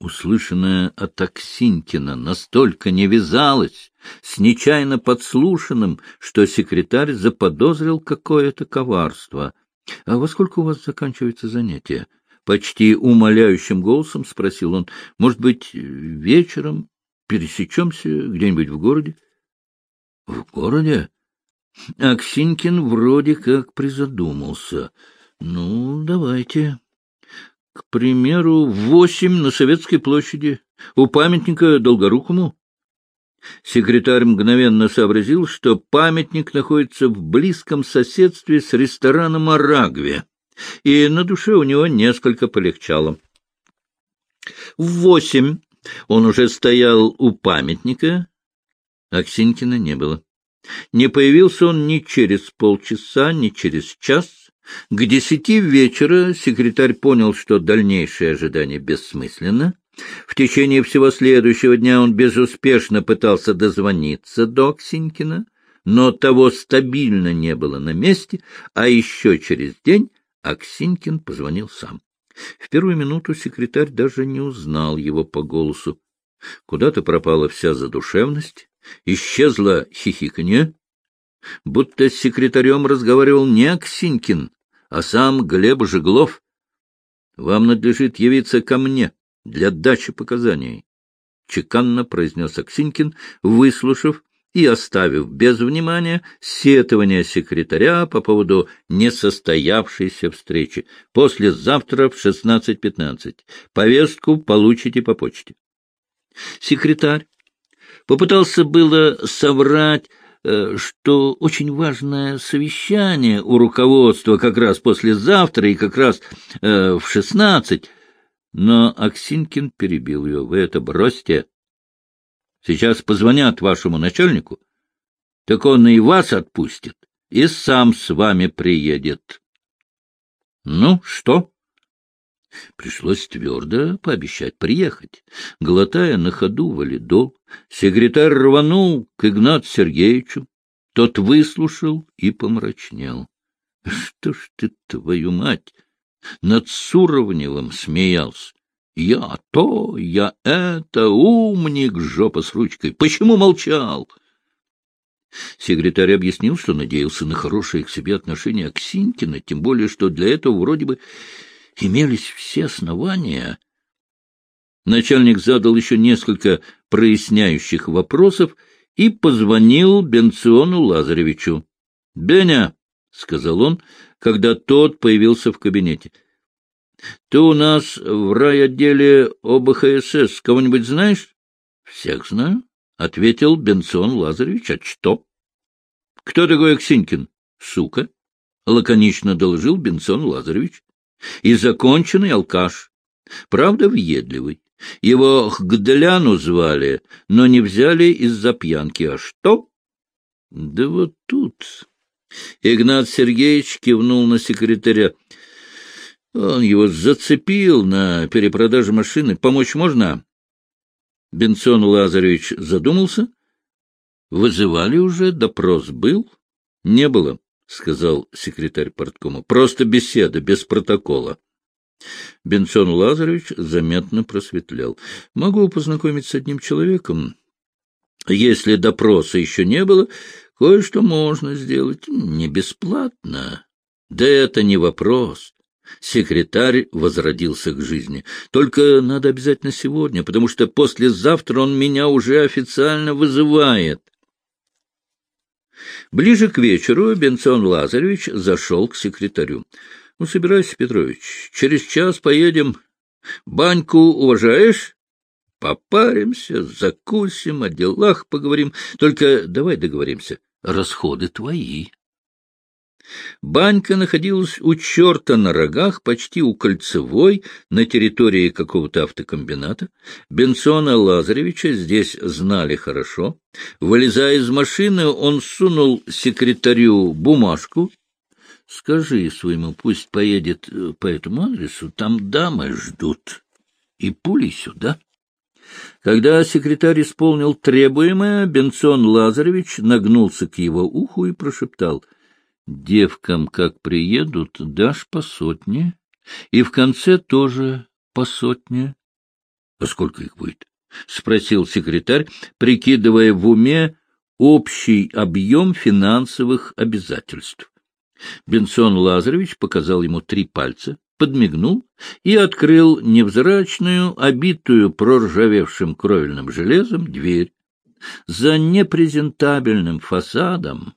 Услышанное от Аксинькина настолько не вязалось с нечаянно подслушанным, что секретарь заподозрил какое-то коварство. — А во сколько у вас заканчивается занятие? — почти умоляющим голосом спросил он. — Может быть, вечером пересечемся где-нибудь в городе? — В городе? Аксинькин вроде как призадумался. — Ну, давайте. К примеру, восемь на Советской площади, у памятника Долгорукому. Секретарь мгновенно сообразил, что памятник находится в близком соседстве с рестораном «Арагве», и на душе у него несколько полегчало. В восемь он уже стоял у памятника, Аксинькина не было. Не появился он ни через полчаса, ни через час, к десяти вечера секретарь понял, что дальнейшее ожидание бессмысленно. В течение всего следующего дня он безуспешно пытался дозвониться до Аксинькина, но того стабильно не было на месте, а еще через день Аксинькин позвонил сам. В первую минуту секретарь даже не узнал его по голосу. Куда-то пропала вся задушевность, исчезла хихиканье, будто с секретарем разговаривал не Аксинькин, а сам Глеб Жеглов. Вам надлежит явиться ко мне для дачи показаний, — чеканно произнес Аксинькин, выслушав и оставив без внимания сетование секретаря по поводу несостоявшейся встречи. Послезавтра в 16.15. Повестку получите по почте. Секретарь попыталась было соврать что очень важное совещание у руководства как раз послезавтра и как раз э, в шестнадцать. Но Аксинкин перебил ее. Вы это бросьте. Сейчас позвонят вашему начальнику, так он и вас отпустит, и сам с вами приедет. Ну, что? Пришлось твердо пообещать приехать. Глотая на ходу валидол, секретарь рванул к Игнату Сергеевичу. Тот выслушал и помрачнел. — Что ж ты, твою мать, над Суровневым смеялся? Я то, я это, умник, жопа с ручкой. Почему молчал? Секретарь объяснил, что надеялся на хорошее к себе отношение Аксинькина, тем более, что для этого вроде бы имелись все основания. Начальник задал еще несколько проясняющих вопросов и позвонил Бенциону Лазаревичу. — Беня, — сказал он, когда тот появился в кабинете, — ты у нас в райотделе ОБХСС кого-нибудь знаешь? — Всех знаю, — ответил Бенцион Лазаревич. — А что? — Кто такой Аксинькин? — Сука, — лаконично доложил Бенцион Лазаревич и законченный алкаш. Правда, въедливый. Его Гдляну звали, но не взяли из-за пьянки. А что? Да вот тут... Игнат Сергеевич кивнул на секретаря. Он его зацепил на перепродаже машины. Помочь можно? Бенсон Лазаревич задумался. Вызывали уже, допрос был? Не было. — сказал секретарь порткома. — Просто беседа, без протокола. Бенсон Лазаревич заметно просветлел. — Могу познакомить с одним человеком. Если допроса еще не было, кое-что можно сделать. Не бесплатно. Да это не вопрос. Секретарь возродился к жизни. Только надо обязательно сегодня, потому что послезавтра он меня уже официально вызывает. Ближе к вечеру Бенцион Лазаревич зашел к секретарю. — Ну, собирайся, Петрович, через час поедем. Баньку уважаешь? Попаримся, закусим, о делах поговорим. Только давай договоримся, расходы твои. Банька находилась у черта на рогах, почти у Кольцевой, на территории какого-то автокомбината. Бенсона Лазаревича здесь знали хорошо. Вылезая из машины, он сунул секретарю бумажку. — Скажи своему, пусть поедет э, по этому адресу, там дамы ждут. И пули сюда. Когда секретарь исполнил требуемое, Бенсон Лазаревич нагнулся к его уху и прошептал — Девкам, как приедут, дашь по сотне, и в конце тоже по сотне. — А сколько их будет? — спросил секретарь, прикидывая в уме общий объем финансовых обязательств. Бенсон Лазаревич показал ему три пальца, подмигнул и открыл невзрачную, обитую проржавевшим кровельным железом дверь. За непрезентабельным фасадом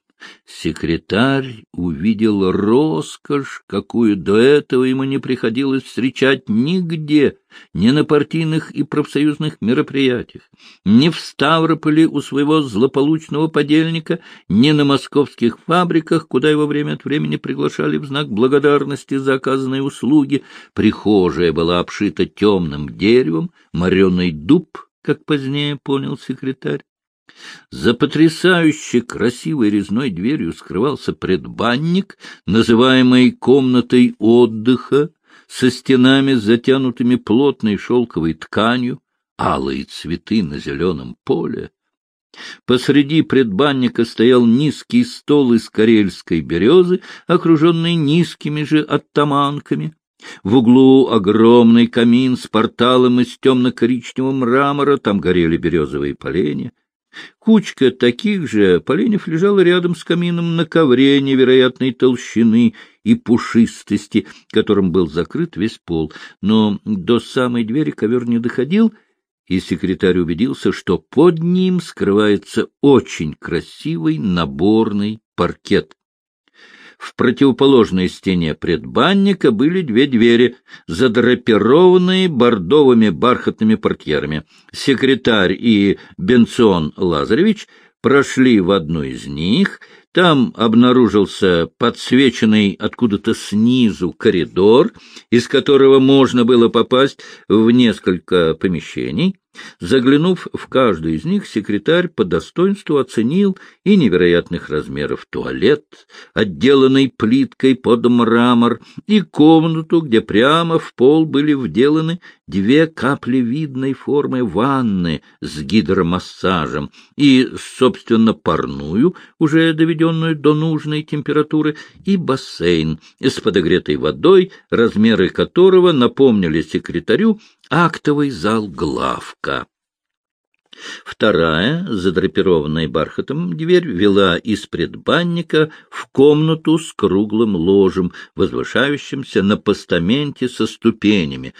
Секретарь увидел роскошь, какую до этого ему не приходилось встречать нигде, ни на партийных и профсоюзных мероприятиях, ни в Ставрополе у своего злополучного подельника, ни на московских фабриках, куда его время от времени приглашали в знак благодарности за оказанные услуги. Прихожая была обшита темным деревом, мореный дуб, как позднее понял секретарь. За потрясающе красивой резной дверью скрывался предбанник, называемый комнатой отдыха, со стенами, затянутыми плотной шелковой тканью, алые цветы на зеленом поле. Посреди предбанника стоял низкий стол из карельской березы, окруженный низкими же оттаманками. В углу огромный камин с порталом из темно-коричневого мрамора, там горели березовые поленья. Кучка таких же поленьев лежала рядом с камином на ковре невероятной толщины и пушистости, которым был закрыт весь пол. Но до самой двери ковер не доходил, и секретарь убедился, что под ним скрывается очень красивый наборный паркет. В противоположной стене предбанника были две двери, задрапированные бордовыми бархатными портьерами. Секретарь и Бенсон Лазаревич прошли в одну из них, там обнаружился подсвеченный откуда-то снизу коридор, из которого можно было попасть в несколько помещений. Заглянув в каждую из них, секретарь по достоинству оценил и невероятных размеров туалет, отделанный плиткой под мрамор, и комнату, где прямо в пол были вделаны две каплевидной формы ванны с гидромассажем и, собственно, парную, уже доведенную до нужной температуры, и бассейн с подогретой водой, размеры которого напомнили секретарю актовый зал главка. Вторая, задрапированная бархатом, дверь вела из предбанника в комнату с круглым ложем, возвышающимся на постаменте со ступенями.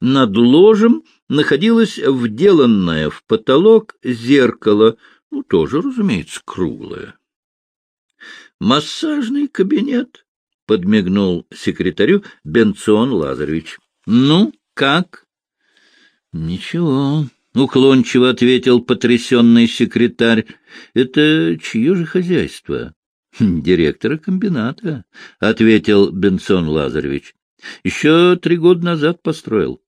Над ложем находилось вделанное в потолок зеркало, ну, тоже, разумеется, круглое. «Массажный кабинет», — подмигнул секретарю Бенцион Лазаревич. «Ну, как?» — Ничего, — уклончиво ответил потрясенный секретарь. — Это чье же хозяйство? — Директора комбината, — ответил Бенсон Лазаревич. — Еще три года назад построил.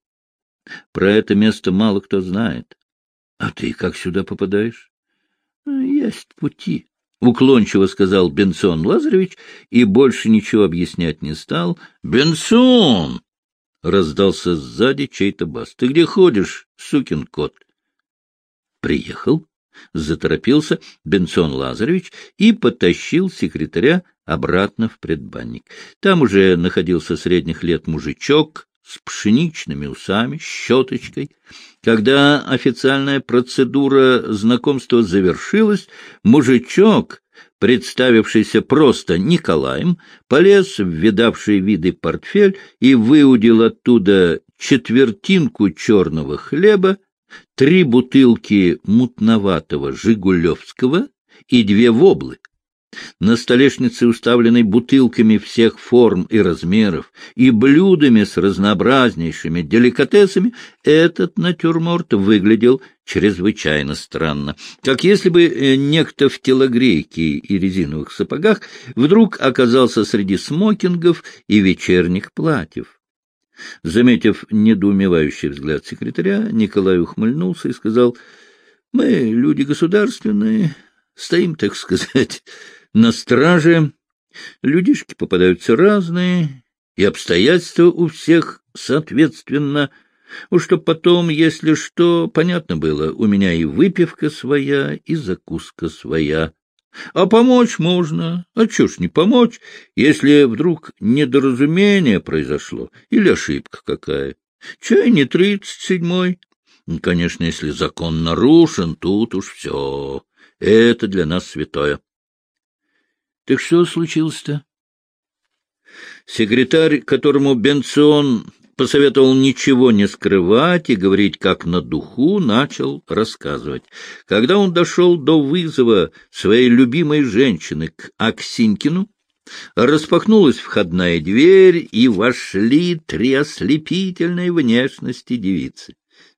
Про это место мало кто знает. — А ты как сюда попадаешь? — Есть пути, — уклончиво сказал Бенсон Лазаревич и больше ничего объяснять не стал. — Бенсон! — раздался сзади чей-то бас. — Ты где ходишь, сукин кот? — Приехал, — заторопился Бенсон Лазаревич и потащил секретаря обратно в предбанник. Там уже находился средних лет мужичок с пшеничными усами, щеточкой. Когда официальная процедура знакомства завершилась, мужичок представившийся просто Николаем, полез в видавший виды портфель и выудил оттуда четвертинку черного хлеба, три бутылки мутноватого «Жигулевского» и две воблы. На столешнице, уставленной бутылками всех форм и размеров и блюдами с разнообразнейшими деликатесами, этот натюрморт выглядел чрезвычайно странно, как если бы э, некто в телогрейке и резиновых сапогах вдруг оказался среди смокингов и вечерних платьев. Заметив недоумевающий взгляд секретаря, Николай ухмыльнулся и сказал, — Мы, люди государственные, стоим, так сказать, на страже. Людишки попадаются разные, и обстоятельства у всех соответственно. Уж чтоб потом, если что, понятно было, у меня и выпивка своя, и закуска своя. А помочь можно. А чё ж не помочь, если вдруг недоразумение произошло или ошибка какая? Чай не тридцать седьмой. Конечно, если закон нарушен, тут уж все. Это для нас святое. Так что случилось-то? Секретарь, которому Бенцион посоветовал ничего не скрывать и говорить как на духу, начал рассказывать. Когда он дошел до вызова своей любимой женщины к Аксинькину, распахнулась входная дверь, и вошли три ослепительной внешности девицы.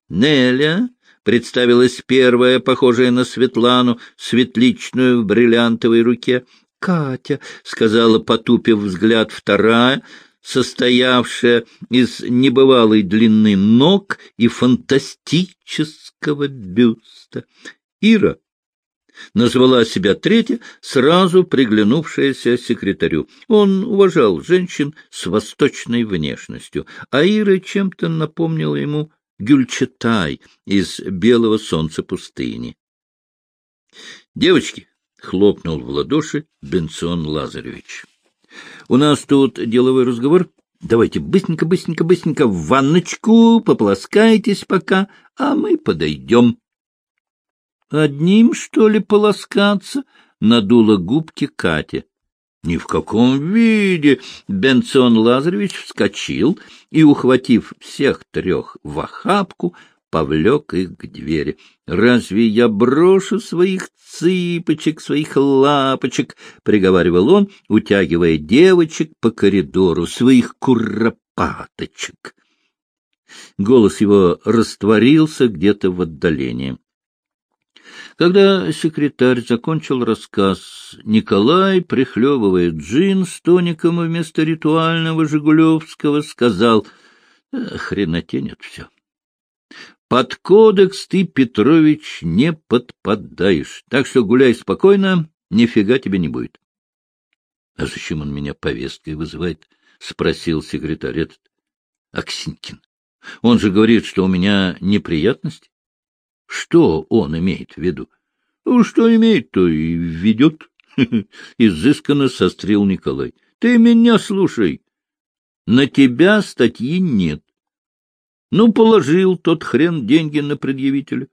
Неля представилась первая, похожая на Светлану, светличную в бриллиантовой руке. «Катя», — сказала, потупив взгляд, вторая, состоявшая из небывалой длины ног и фантастического бюста. Ира назвала себя третья, сразу приглянувшаяся секретарю. Он уважал женщин с восточной внешностью, а Ира чем-то напомнила ему Гюльчатай из «Белого солнца пустыни». «Девочки!» — хлопнул в ладоши Бенцион Лазаревич. У нас тут деловой разговор. Давайте быстренько, быстренько, быстренько в ванночку, пополоскайтесь пока, а мы подойдем. Одним, что ли, полоскаться? Надула губки Катя. Ни в каком виде! Бенцион Лазаревич вскочил и, ухватив всех трех в охапку, повлек их к двери. «Разве я брошу своих цыпочек, своих лапочек?» — приговаривал он, утягивая девочек по коридору, своих куропаточек. Голос его растворился где-то в отдалении. Когда секретарь закончил рассказ, Николай, прихлебывая джин с тоником вместо ритуального Жигулевского, сказал, «Хренотень это все. Под кодекс ты, Петрович, не подпадаешь, так что гуляй спокойно, нифига тебе не будет. — А зачем он меня повесткой вызывает? — спросил секретарь этот. — Аксинькин. Он же говорит, что у меня неприятности. Что он имеет в виду? Ну, что имеет, то и ведет. Изысканно сострил Николай. Ты меня слушай. На тебя статьи нет. Ну, положил тот хрен деньги на предъявителя.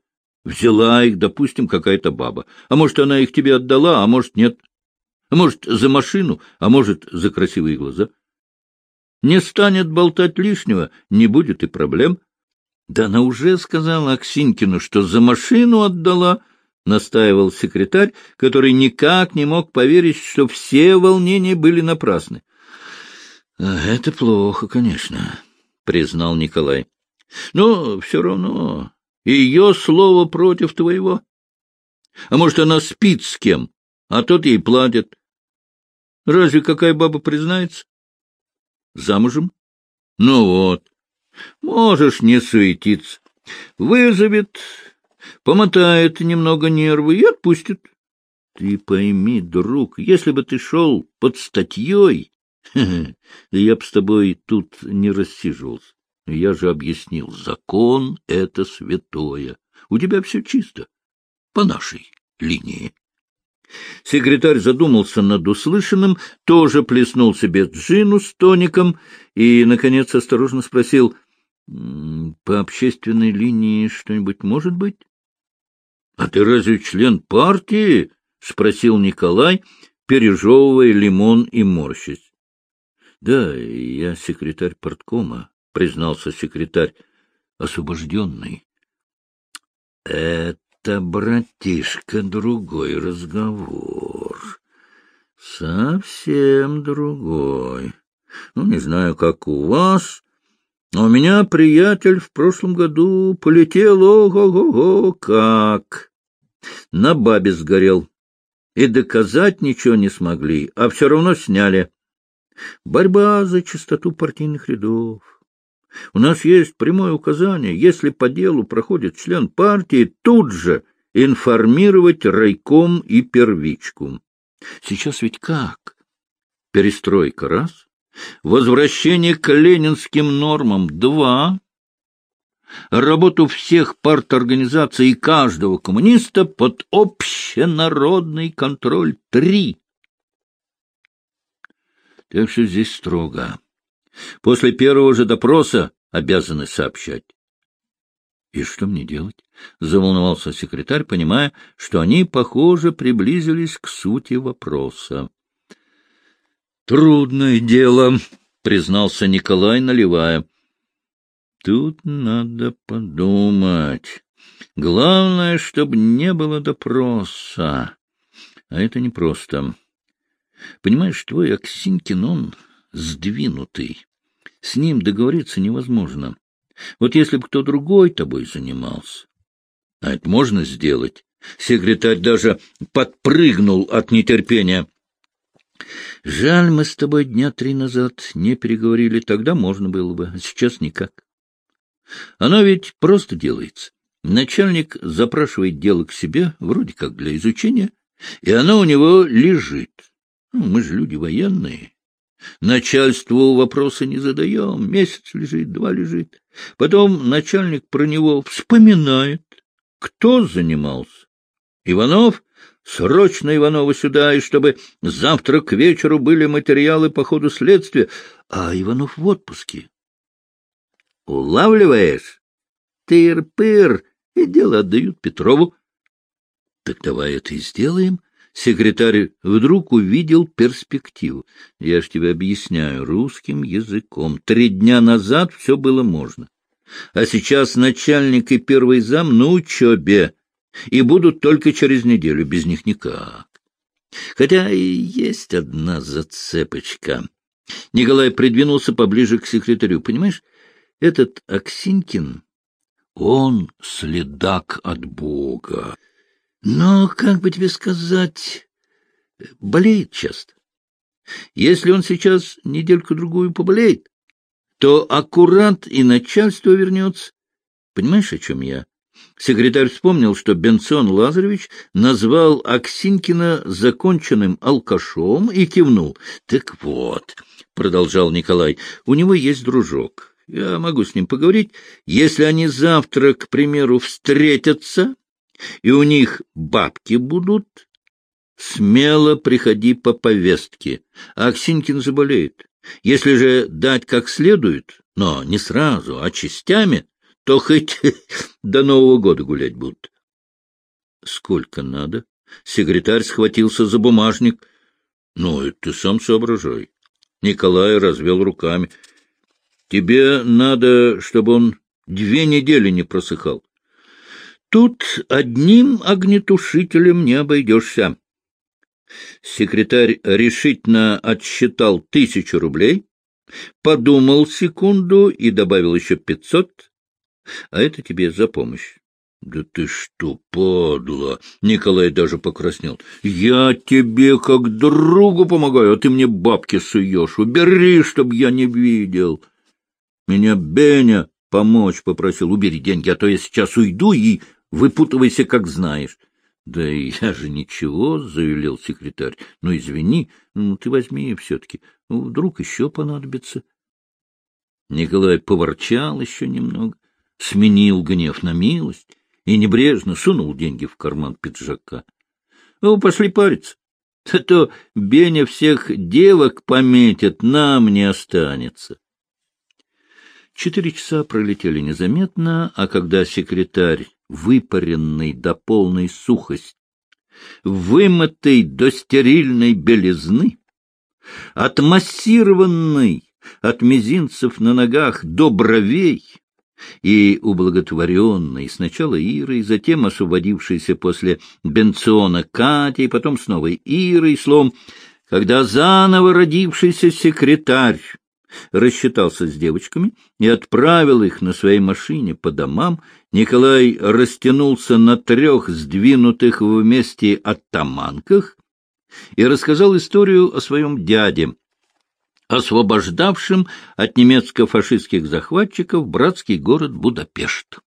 Взяла их, допустим, какая-то баба. А может, она их тебе отдала, а может, нет. А может, за машину, а может, за красивые глаза. Не станет болтать лишнего, не будет и проблем. Да она уже сказала Аксинькину, что за машину отдала, — настаивал секретарь, который никак не мог поверить, что все волнения были напрасны. — Это плохо, конечно, — признал Николай. Но все равно ее слово против твоего. А может, она спит с кем, а тот ей платит. Разве какая баба признается? Замужем? Ну вот. Можешь не суетиться. Вызовет, помотает немного нервы и отпустит. Ты пойми, друг, если бы ты шел под статьей, я бы с тобой тут не рассиживался. Я же объяснил, закон — это святое. У тебя все чисто, по нашей линии. Секретарь задумался над услышанным, тоже плеснул себе джину с тоником и, наконец, осторожно спросил, «По общественной линии что-нибудь может быть?» «А ты разве член партии?» — спросил Николай, пережевывая лимон и морщись. «Да, я секретарь парткома», — признался секретарь, — освобожденный. — Это, братишка, другой разговор. Совсем другой. Ну, не знаю, как у вас, но у меня приятель в прошлом году полетел, ого-го-го, как! На бабе сгорел. И доказать ничего не смогли, а все равно сняли. Борьба за чистоту партийных рядов. У нас есть прямое указание, если по делу проходит член партии, тут же информировать райком и первичку. Сейчас ведь как? Перестройка — раз. Возвращение к ленинским нормам — два. Работу всех парторганизаций и каждого коммуниста под общенародный контроль — три. Так что здесь строго. После первого же допроса обязаны сообщать. — И что мне делать? — заволновался секретарь, понимая, что они, похоже, приблизились к сути вопроса. — Трудное дело, — признался Николай, наливая. — Тут надо подумать. Главное, чтобы не было допроса. А это непросто. Понимаешь, твой Аксинькин, он сдвинутый. С ним договориться невозможно. Вот если бы кто другой тобой занимался. А это можно сделать. Секретарь даже подпрыгнул от нетерпения. Жаль, мы с тобой дня три назад не переговорили, тогда можно было бы, а сейчас никак. Оно ведь просто делается. Начальник запрашивает дело к себе, вроде как для изучения, и оно у него лежит. Ну, мы же люди военные. Начальству вопроса не задаем, месяц лежит, два лежит. Потом начальник про него вспоминает, кто занимался. Иванов? Срочно Иванова сюда, и чтобы завтра к вечеру были материалы по ходу следствия. А Иванов в отпуске. Улавливаешь? Тыр-пыр, и дело отдают Петрову. Так давай это и сделаем. Секретарь вдруг увидел перспективу. Я ж тебе объясняю русским языком. Три дня назад все было можно. А сейчас начальник и первый зам на учебе, и будут только через неделю, без них никак. Хотя и есть одна зацепочка. Николай придвинулся поближе к секретарю. Понимаешь, этот Аксинькин, он следак от Бога. Но, как бы тебе сказать, болеет часто. Если он сейчас недельку-другую поболеет, то аккурат и начальство вернется. Понимаешь, о чем я? Секретарь вспомнил, что Бенсон Лазаревич назвал Аксинкина законченным алкашом и кивнул. — Так вот, — продолжал Николай, — у него есть дружок. Я могу с ним поговорить. Если они завтра, к примеру, встретятся, и у них бабки будут, смело приходи по повестке. А Аксинькин заболеет. Если же дать как следует, но не сразу, а частями, то хоть до Нового года гулять будут. Сколько надо? Секретарь схватился за бумажник. Ну, это ты сам соображай. Николай развел руками. Тебе надо, чтобы он две недели не просыхал. Тут одним огнетушителем не обойдешься. Секретарь решительно отсчитал тысячу рублей, подумал секунду и добавил еще пятьсот. А это тебе за помощь. — Да ты что, падла! — Николай даже покраснел. — Я тебе как другу помогаю, а ты мне бабки суешь. Убери, чтоб я не видел. Меня Беня помочь попросил. Убери деньги, а то я сейчас уйду и Выпутывайся, как знаешь. — Да я же ничего, — заявил секретарь. — Ну, извини, ну, ты возьми все-таки. Ну, вдруг еще понадобится. Николай поворчал еще немного, сменил гнев на милость и небрежно сунул деньги в карман пиджака. — Ну, пошли париться. А то Беня всех девок пометит, нам не останется. Четыре часа пролетели незаметно, а когда секретарь выпаренный до полной сухости, вымытый до стерильной белизны, отмассированный от мизинцев на ногах до бровей и ублаготворенный сначала Ирой, затем освободившийся после бенциона Катей, потом снова Ирой, словом, когда заново родившийся секретарь рассчитался с девочками и отправил их на своей машине по домам, Николай растянулся на трех сдвинутых вместе оттаманках и рассказал историю о своем дяде, освобождавшем от немецко-фашистских захватчиков братский город Будапешт.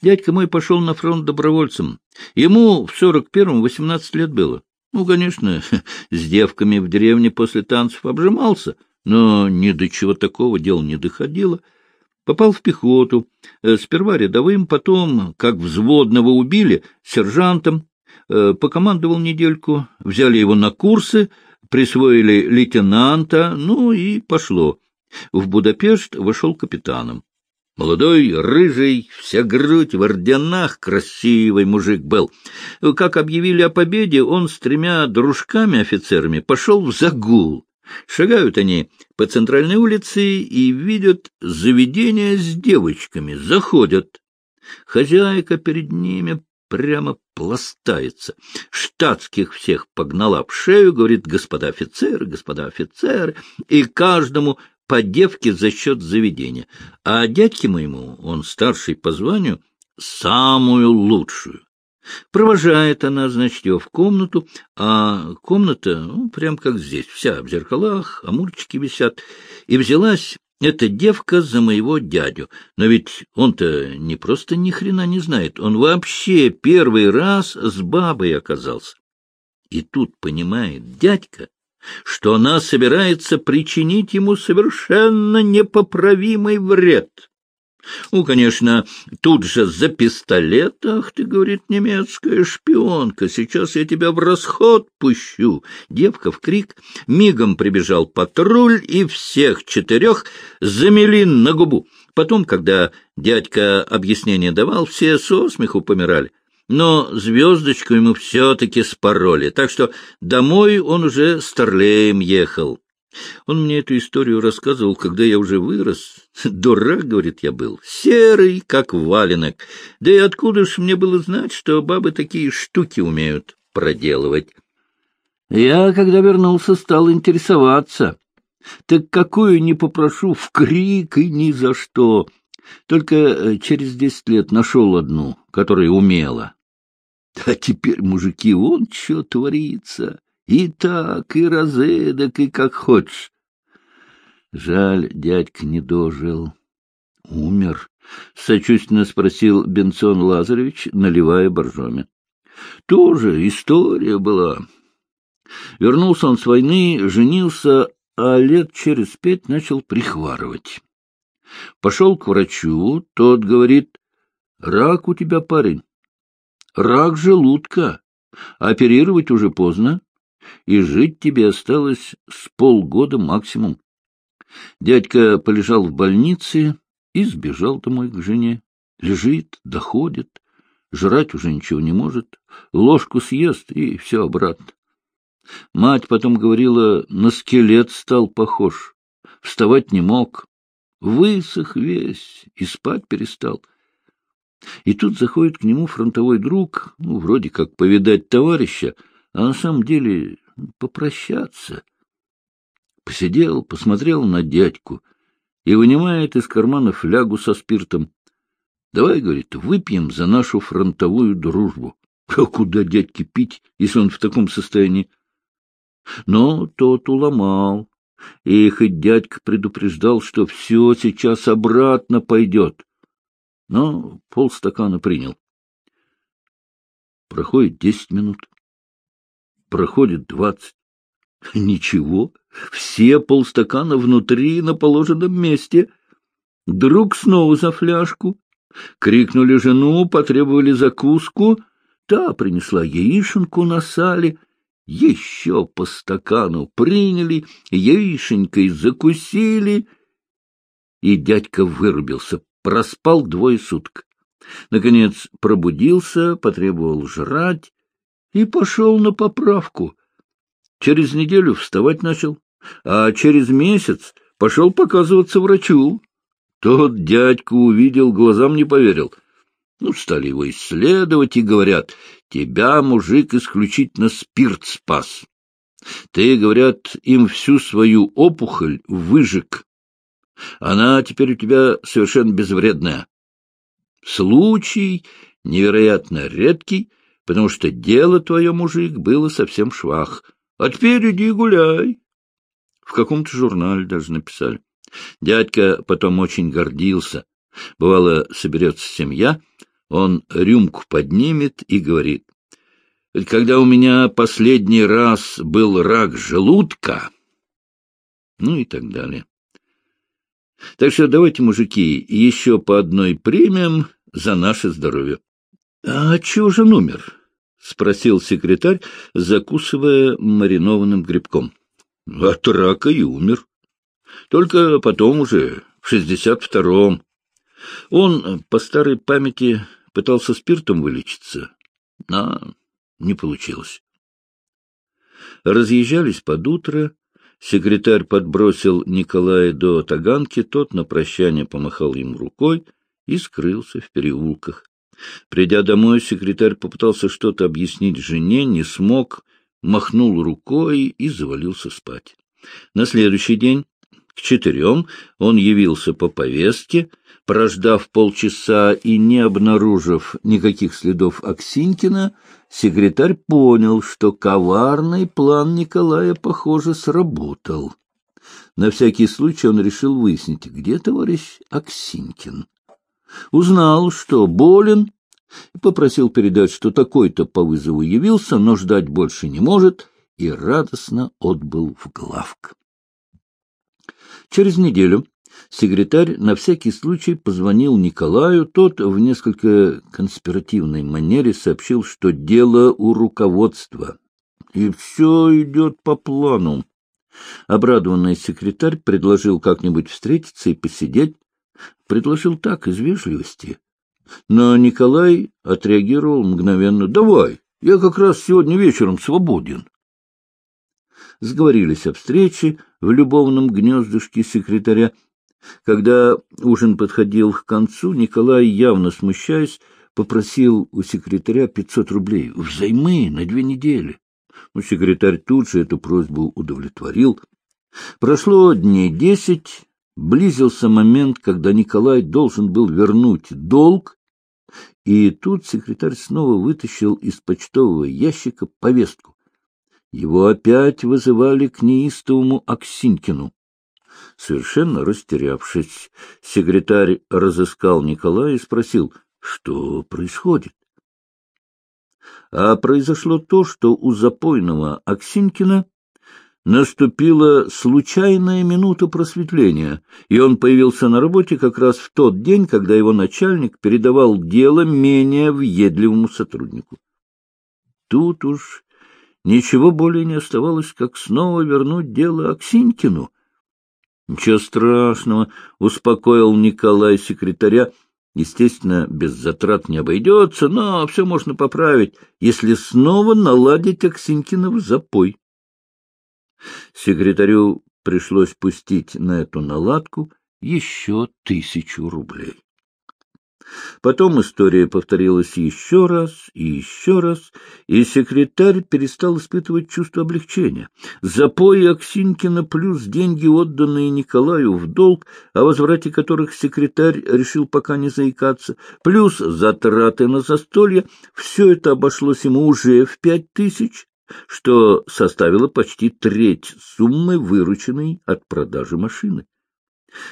Дядька мой пошел на фронт добровольцем. Ему в сорок первом восемнадцать лет было. Ну, конечно, с девками в деревне после танцев обжимался, но ни до чего такого дела не доходило. Попал в пехоту, э, сперва рядовым, потом, как взводного убили, сержантом, э, покомандовал недельку, взяли его на курсы, присвоили лейтенанта, ну и пошло. В Будапешт вошел капитаном. Молодой, рыжий, вся грудь в орденах, красивый мужик был. Как объявили о победе, он с тремя дружками-офицерами пошел в загул. Шагают они по центральной улице и видят заведение с девочками, заходят. Хозяйка перед ними прямо пластается. Штатских всех погнала в шею, говорит, господа офицеры, господа офицеры, и каждому по девке за счет заведения, а дядьке моему, он старший по званию, самую лучшую. Провожает она, значит, его в комнату, а комната, ну, прям как здесь, вся в зеркалах, амурчики висят, и взялась эта девка за моего дядю. Но ведь он-то не просто ни хрена не знает, он вообще первый раз с бабой оказался. И тут понимает дядька, что она собирается причинить ему совершенно непоправимый вред. Ну, конечно, тут же за пистолет, ах ты, говорит, немецкая шпионка, сейчас я тебя в расход пущу. Девка в крик, мигом прибежал патруль и всех четырех замели на губу. Потом, когда дядька объяснение давал, все со смеху помирали но звездочку ему все-таки спороли, так что домой он уже старлеем ехал. Он мне эту историю рассказывал, когда я уже вырос. Дурак, говорит, я был, серый, как валенок. Да и откуда ж мне было знать, что бабы такие штуки умеют проделывать? Я, когда вернулся, стал интересоваться. Так какую не попрошу в крик и ни за что. Только э, через десять лет нашел одну, которая умела. А теперь, мужики, вон что творится. И так, и разэдак, и как хочешь. Жаль, дядька не дожил. Умер? — сочувственно спросил Бенсон Лазаревич, наливая боржоми. — Тоже история была. Вернулся он с войны, женился, а лет через пять начал прихварывать. Пошел к врачу, тот говорит, — рак у тебя, парень. Рак желудка. Оперировать уже поздно, и жить тебе осталось с полгода максимум. Дядька полежал в больнице и сбежал домой к жене. Лежит, доходит, жрать уже ничего не может, ложку съест и все обратно. Мать потом говорила, на скелет стал похож, вставать не мог, высох весь и спать перестал. И тут заходит к нему фронтовой друг, ну, вроде как повидать товарища, а на самом деле попрощаться. Посидел, посмотрел на дядьку и вынимает из кармана флягу со спиртом. Давай, говорит, выпьем за нашу фронтовую дружбу. А куда дядьке пить, если он в таком состоянии? Но тот уломал. И хоть дядька предупреждал, что все сейчас обратно пойдет, но полстакана принял. Проходит десять минут. Проходит двадцать. Ничего, все полстакана внутри на положенном месте. Друг снова за фляжку. Крикнули жену, потребовали закуску. Та принесла яишенку на сале. Еще по стакану приняли, яишенькой закусили. И дядька вырубился проспал двое суток. Наконец пробудился, потребовал жрать и пошел на поправку. Через неделю вставать начал, а через месяц пошел показываться врачу. Тот дядьку увидел, глазам не поверил. Ну, стали его исследовать и говорят, тебя, мужик, исключительно спирт спас. Ты, говорят, им всю свою опухоль выжег. Она теперь у тебя совершенно безвредная. Случай невероятно редкий, потому что дело твое, мужик, было совсем швах. А теперь иди гуляй. В каком-то журнале даже написали. Дядька потом очень гордился. Бывало, соберется семья, он рюмку поднимет и говорит, «Когда у меня последний раз был рак желудка...» Ну и так далее. Так что давайте, мужики, еще по одной премиям за наше здоровье. — А чего же номер? — спросил секретарь, закусывая маринованным грибком. — От рака и умер. Только потом уже, в шестьдесят втором. Он по старой памяти пытался спиртом вылечиться, но не получилось. Разъезжались под утро, секретарь подбросил Николая до Таганки, тот на прощание помахал ему рукой и скрылся в переулках. Придя домой, секретарь попытался что-то объяснить жене, не смог, махнул рукой и завалился спать. На следующий день к четырем он явился по повестке, прождав полчаса и не обнаружив никаких следов Аксинькина, секретарь понял, что коварный план Николая, похоже, сработал. На всякий случай он решил выяснить, где товарищ Аксинькин. Узнал, что болен, и попросил передать, что такой-то по вызову явился, но ждать больше не может, и радостно отбыл в главк. Через неделю секретарь на всякий случай позвонил Николаю, тот в несколько конспиративной манере сообщил, что дело у руководства, и все идет по плану. Обрадованный секретарь предложил как-нибудь встретиться и посидеть, предложил так, из вежливости. Но Николай отреагировал мгновенно. — Давай, я как раз сегодня вечером свободен. Сговорились о встрече в любовном гнездышке секретаря. Когда ужин подходил к концу, Николай, явно смущаясь, попросил у секретаря пятьсот рублей взаймы на две недели. Но секретарь тут же эту просьбу удовлетворил. Прошло дней десять, близился момент, когда Николай должен был вернуть долг, и тут секретарь снова вытащил из почтового ящика повестку. Его опять вызывали к неистовому Аксинькину. Совершенно растерявшись, секретарь разыскал Николая и спросил, что происходит. А произошло то, что у запойного Аксинькина наступила случайная минута просветления, и он появился на работе как раз в тот день, когда его начальник передавал дело менее въедливому сотруднику. Тут уж ничего более не оставалось, как снова вернуть дело Аксинькину. — Ничего страшного, — успокоил Николай секретаря. Естественно, без затрат не обойдется, но все можно поправить, если снова наладить Аксинькина в запой. Секретарю пришлось пустить на эту наладку еще тысячу рублей. Потом история повторилась еще раз и еще раз, и секретарь перестал испытывать чувство облегчения. Запои Аксинькина плюс деньги, отданные Николаю в долг, о возврате которых секретарь решил пока не заикаться, плюс затраты на застолье, все это обошлось ему уже в пять тысяч, что составило почти треть суммы, вырученной от продажи машины.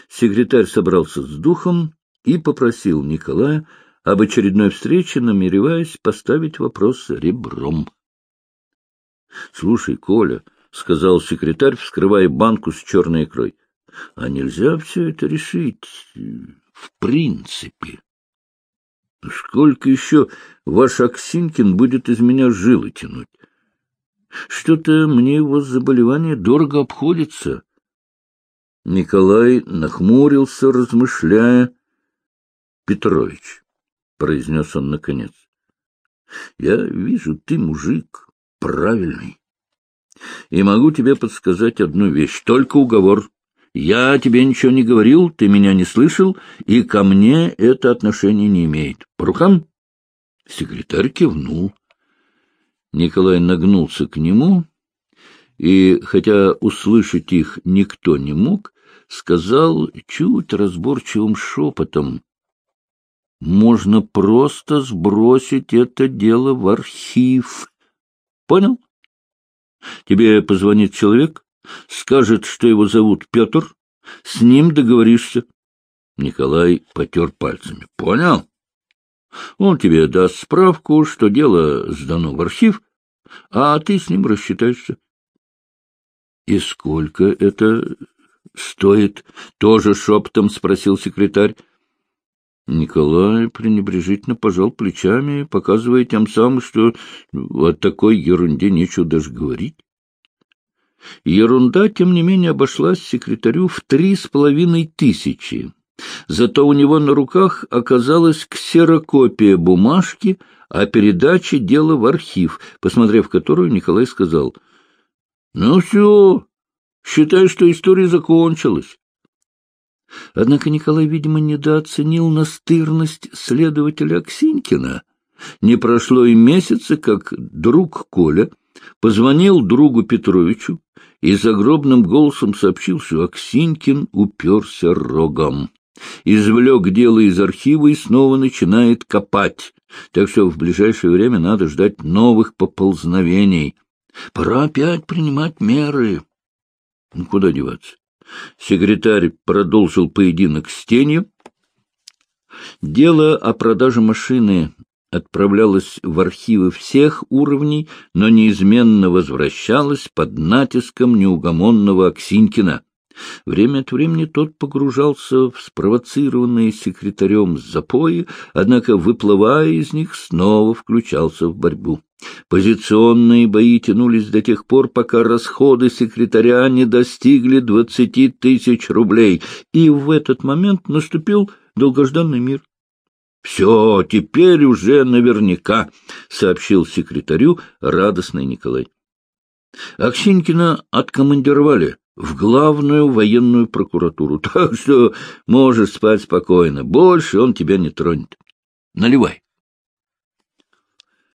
Секретарь собрался с духом и попросил Николая об очередной встрече, намереваясь поставить вопрос ребром. — Слушай, Коля, — сказал секретарь, вскрывая банку с черной икрой, — а нельзя все это решить в принципе? Сколько еще ваш Аксинкин будет из меня жилы тянуть? Что-то мне его заболевание дорого обходится. Николай нахмурился, размышляя. — Петрович, — произнес он наконец, — я вижу, ты мужик правильный. И могу тебе подсказать одну вещь, только уговор. Я тебе ничего не говорил, ты меня не слышал, и ко мне это отношение не имеет. По рукам? Секретарь кивнул. Николай нагнулся к нему и, хотя услышать их никто не мог, сказал чуть разборчивым шепотом, «Можно просто сбросить это дело в архив. Понял? Тебе позвонит человек, скажет, что его зовут Петр, с ним договоришься». Николай потер пальцами. «Понял?» Он тебе даст справку, что дело сдано в архив, а ты с ним рассчитаешься. — И сколько это стоит? — тоже шепотом спросил секретарь. Николай пренебрежительно пожал плечами, показывая тем самым, что о такой ерунде нечего даже говорить. Ерунда, тем не менее, обошлась секретарю в три с половиной тысячи. Зато у него на руках оказалась ксерокопия бумажки о передаче дела в архив, посмотрев которую, Николай сказал, — Ну все, считай, что история закончилась. Однако Николай, видимо, недооценил настырность следователя Аксинькина. Не прошло и месяца, как друг Коля позвонил другу Петровичу и загробным голосом сообщил, что Аксинькин уперся рогом. Извлек дело из архива и снова начинает копать, так что в ближайшее время надо ждать новых поползновений. Пора опять принимать меры. Ну, куда деваться? Секретарь продолжил поединок с тенью. Дело о продаже машины отправлялось в архивы всех уровней, но неизменно возвращалось под натиском неугомонного Аксинькина. Время от времени тот погружался в спровоцированные секретарем запои, однако, выплывая из них, снова включался в борьбу. Позиционные бои тянулись до тех пор, пока расходы секретаря не достигли двадцати тысяч рублей, и в этот момент наступил долгожданный мир. — Все, теперь уже наверняка, — сообщил секретарю радостный Николай. Аксинькина откомандировали в главную военную прокуратуру, так что можешь спать спокойно, больше он тебя не тронет. Наливай.